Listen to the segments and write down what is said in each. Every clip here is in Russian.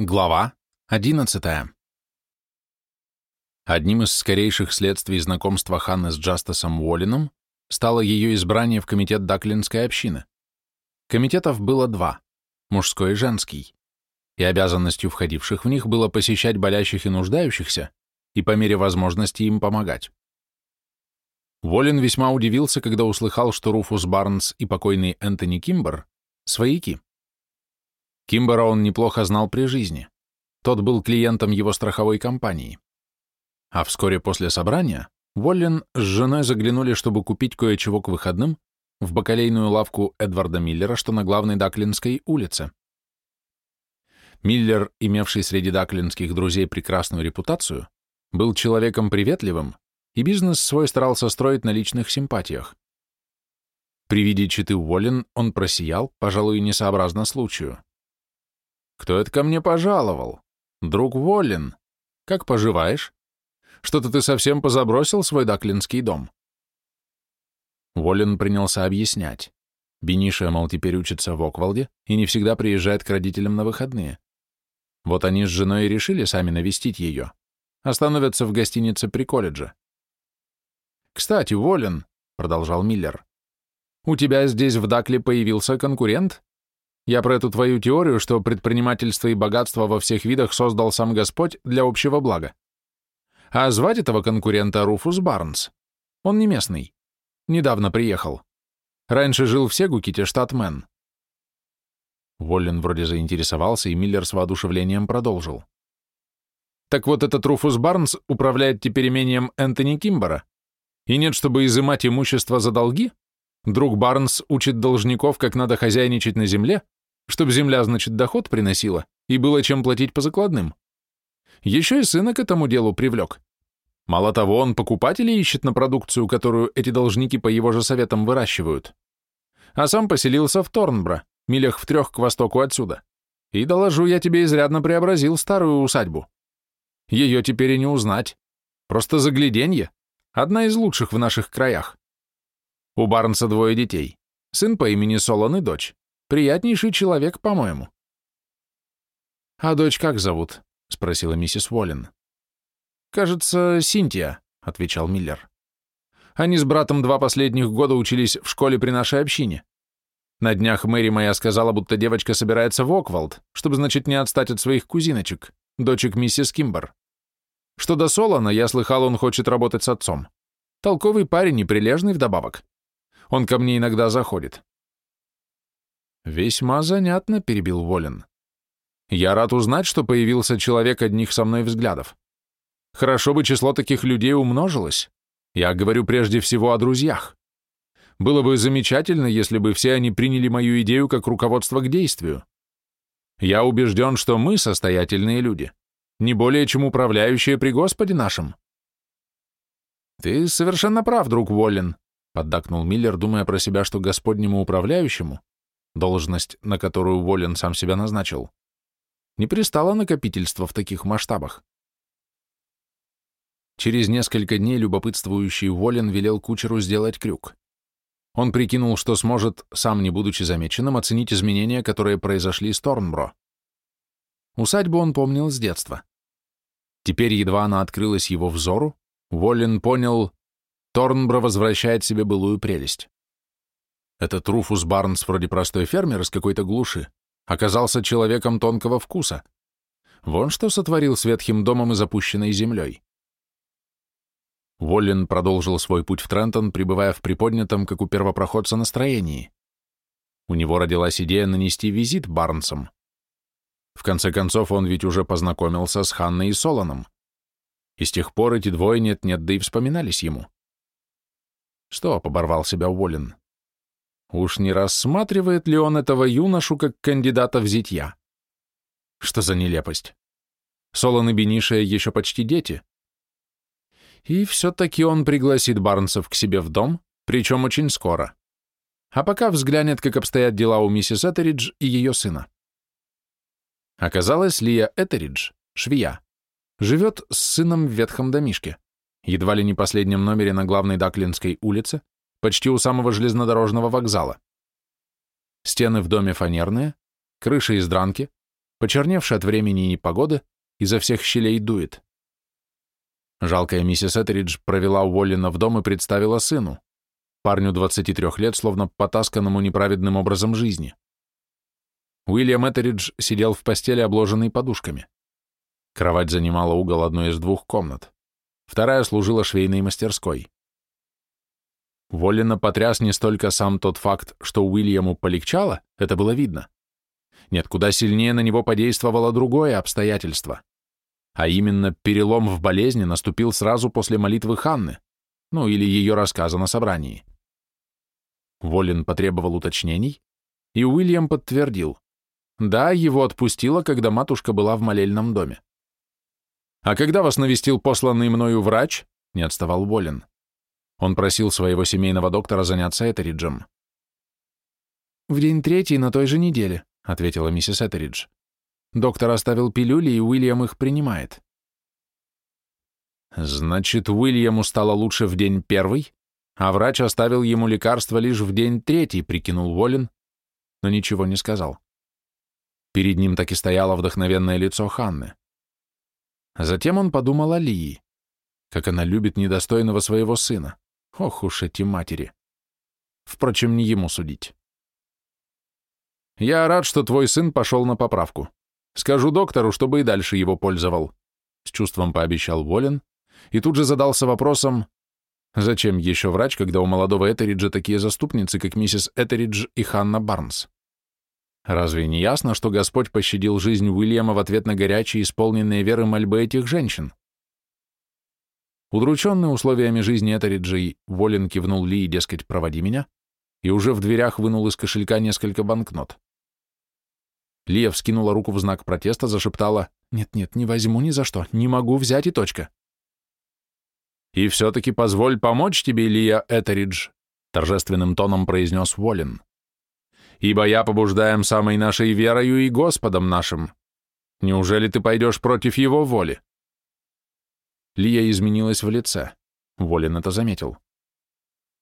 Глава 11. Одним из скорейших следствий знакомства Ханны с Джастасом Уоллином стало ее избрание в комитет Даклинской общины. Комитетов было два – мужской и женский, и обязанностью входивших в них было посещать болящих и нуждающихся и по мере возможности им помогать. Уоллин весьма удивился, когда услыхал, что Руфус Барнс и покойный Энтони Кимбер – свояки. Кимбера он неплохо знал при жизни. Тот был клиентом его страховой компании. А вскоре после собрания Воллин с женой заглянули, чтобы купить кое-чего к выходным в бакалейную лавку Эдварда Миллера, что на главной Даклинской улице. Миллер, имевший среди даклинских друзей прекрасную репутацию, был человеком приветливым, и бизнес свой старался строить на личных симпатиях. При виде читы Уоллен он просиял, пожалуй, несообразно случаю. Кто это ко мне пожаловал? Друг Воллин. Как поживаешь? Что-то ты совсем позабросил свой даклинский дом. Воллин принялся объяснять. Бениша, мол, теперь учится в Оквалде и не всегда приезжает к родителям на выходные. Вот они с женой и решили сами навестить ее. Остановятся в гостинице при колледже. «Кстати, Воллин», — продолжал Миллер, — «у тебя здесь в Дакле появился конкурент?» Я про эту твою теорию, что предпринимательство и богатство во всех видах создал сам Господь для общего блага. А звать этого конкурента Руфус Барнс. Он не местный. Недавно приехал. Раньше жил в Сегуките, штат Мэн. Воллен вроде заинтересовался, и Миллер с воодушевлением продолжил. Так вот этот Руфус Барнс управляет теперь имением Энтони Кимбера. И нет, чтобы изымать имущество за долги, друг Барнс учит должников, как надо хозяйничать на земле, Чтоб земля, значит, доход приносила, и было чем платить по закладным. Еще и сына к этому делу привлек. Мало того, он покупателей ищет на продукцию, которую эти должники по его же советам выращивают. А сам поселился в Торнбро, милях в трех к востоку отсюда. И, доложу, я тебе изрядно преобразил старую усадьбу. Ее теперь и не узнать. Просто загляденье. Одна из лучших в наших краях. У Барнса двое детей. Сын по имени Солон и дочь. Приятнейший человек, по-моему. «А дочь как зовут?» — спросила миссис Уоллен. «Кажется, Синтия», — отвечал Миллер. «Они с братом два последних года учились в школе при нашей общине. На днях Мэри моя сказала, будто девочка собирается в Оквалд, чтобы, значит, не отстать от своих кузиночек, дочек миссис Кимбер. Что до Солона, я слыхал, он хочет работать с отцом. Толковый парень и прилежный вдобавок. Он ко мне иногда заходит. «Весьма занятно», — перебил Волин. «Я рад узнать, что появился человек одних со мной взглядов. Хорошо бы число таких людей умножилось. Я говорю прежде всего о друзьях. Было бы замечательно, если бы все они приняли мою идею как руководство к действию. Я убежден, что мы, состоятельные люди, не более чем управляющие при Господе нашем». «Ты совершенно прав, друг Воллин», — поддакнул Миллер, думая про себя, что Господнему управляющему должность, на которую Волин сам себя назначил, не пристало накопительство в таких масштабах. Через несколько дней любопытствующий Волин велел кучеру сделать крюк. Он прикинул, что сможет, сам не будучи замеченным, оценить изменения, которые произошли с Торнбро. Усадьбу он помнил с детства. Теперь, едва она открылась его взору, Волин понял, Торнбро возвращает себе былую прелесть. Этот Руфус Барнс, вроде простой фермер из какой-то глуши, оказался человеком тонкого вкуса. Вон что сотворил с ветхим домом и запущенной землей. Воллин продолжил свой путь в Трентон, пребывая в приподнятом, как у первопроходца, настроении. У него родилась идея нанести визит Барнсам. В конце концов, он ведь уже познакомился с Ханной и Солоном. И с тех пор эти двое нет-нет, да и вспоминались ему. Что, поборвал себя Уоллен, Уж не рассматривает ли он этого юношу как кандидата в зятья? Что за нелепость? Солон и Бенишия еще почти дети. И все-таки он пригласит Барнсов к себе в дом, причем очень скоро. А пока взглянет, как обстоят дела у миссис Этеридж и ее сына. Оказалось, Лия Этеридж, швея, живет с сыном в ветхом домишке, едва ли не последнем номере на главной Даклинской улице, почти у самого железнодорожного вокзала. Стены в доме фанерные, крыша из дранки, почерневший от времени и непогоды, изо всех щелей дует. Жалкая миссис Этеридж провела Уоллина в дом и представила сыну, парню 23 лет, словно потасканному неправедным образом жизни. Уильям Этеридж сидел в постели, обложенной подушками. Кровать занимала угол одной из двух комнат. Вторая служила швейной мастерской. Воллина потряс не столько сам тот факт, что Уильяму полегчало, это было видно. Нет, куда сильнее на него подействовало другое обстоятельство. А именно, перелом в болезни наступил сразу после молитвы Ханны, ну или ее рассказа на собрании. Воллин потребовал уточнений, и Уильям подтвердил. Да, его отпустило, когда матушка была в молельном доме. «А когда вас навестил посланный мною врач?» — не отставал Воллин. Он просил своего семейного доктора заняться Этериджем. «В день третий на той же неделе», — ответила миссис Этеридж. «Доктор оставил пилюли, и Уильям их принимает». «Значит, Уильяму стало лучше в день первый, а врач оставил ему лекарство лишь в день третий», — прикинул Волин, но ничего не сказал. Перед ним так и стояло вдохновенное лицо Ханны. Затем он подумал о Лии, как она любит недостойного своего сына. Ох уж эти матери. Впрочем, не ему судить. «Я рад, что твой сын пошел на поправку. Скажу доктору, чтобы и дальше его пользовал», — с чувством пообещал Волин, и тут же задался вопросом, зачем еще врач, когда у молодого Этериджа такие заступницы, как миссис Этеридж и Ханна Барнс? Разве не ясно, что Господь пощадил жизнь Уильяма в ответ на горячие, исполненные веры мольбы этих женщин? Удрученный условиями жизни Этериджей, Волин кивнул Ли и, дескать, проводи меня, и уже в дверях вынул из кошелька несколько банкнот. Лия вскинула руку в знак протеста, зашептала «Нет-нет, не возьму ни за что, не могу взять и точка». «И все-таки позволь помочь тебе, Лия Этеридж», торжественным тоном произнес Волин ибо я побуждаем самой нашей верою и Господом нашим. Неужели ты пойдешь против его воли?» Лия изменилась в лице. Волин это заметил.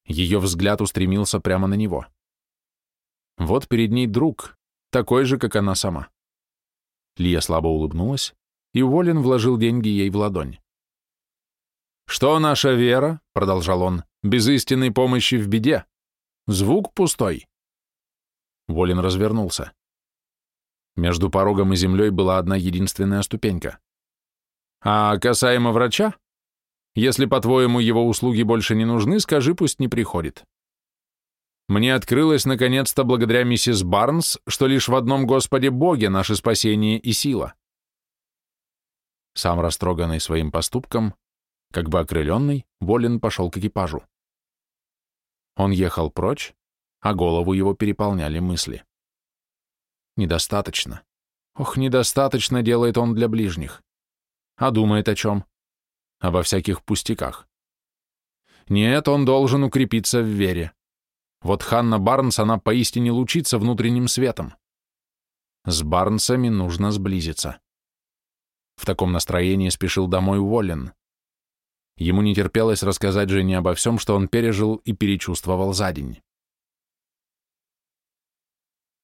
Ее взгляд устремился прямо на него. Вот перед ней друг, такой же, как она сама. Лия слабо улыбнулась, и Волин вложил деньги ей в ладонь. «Что наша вера?» — продолжал он, — «без истинной помощи в беде. Звук пустой. Волин развернулся. Между порогом и землей была одна единственная ступенька. А касаемо врача, если, по-твоему, его услуги больше не нужны, скажи, пусть не приходит. Мне открылось, наконец-то, благодаря миссис Барнс, что лишь в одном Господе Боге наше спасение и сила. Сам растроганный своим поступком, как бы окрыленный, Волин пошел к экипажу. Он ехал прочь, а голову его переполняли мысли. Недостаточно. Ох, недостаточно делает он для ближних. А думает о чем? Обо всяких пустяках. Нет, он должен укрепиться в вере. Вот Ханна Барнс, она поистине лучится внутренним светом. С Барнсами нужно сблизиться. В таком настроении спешил домой Уоллен. Ему не терпелось рассказать жене обо всем, что он пережил и перечувствовал за день.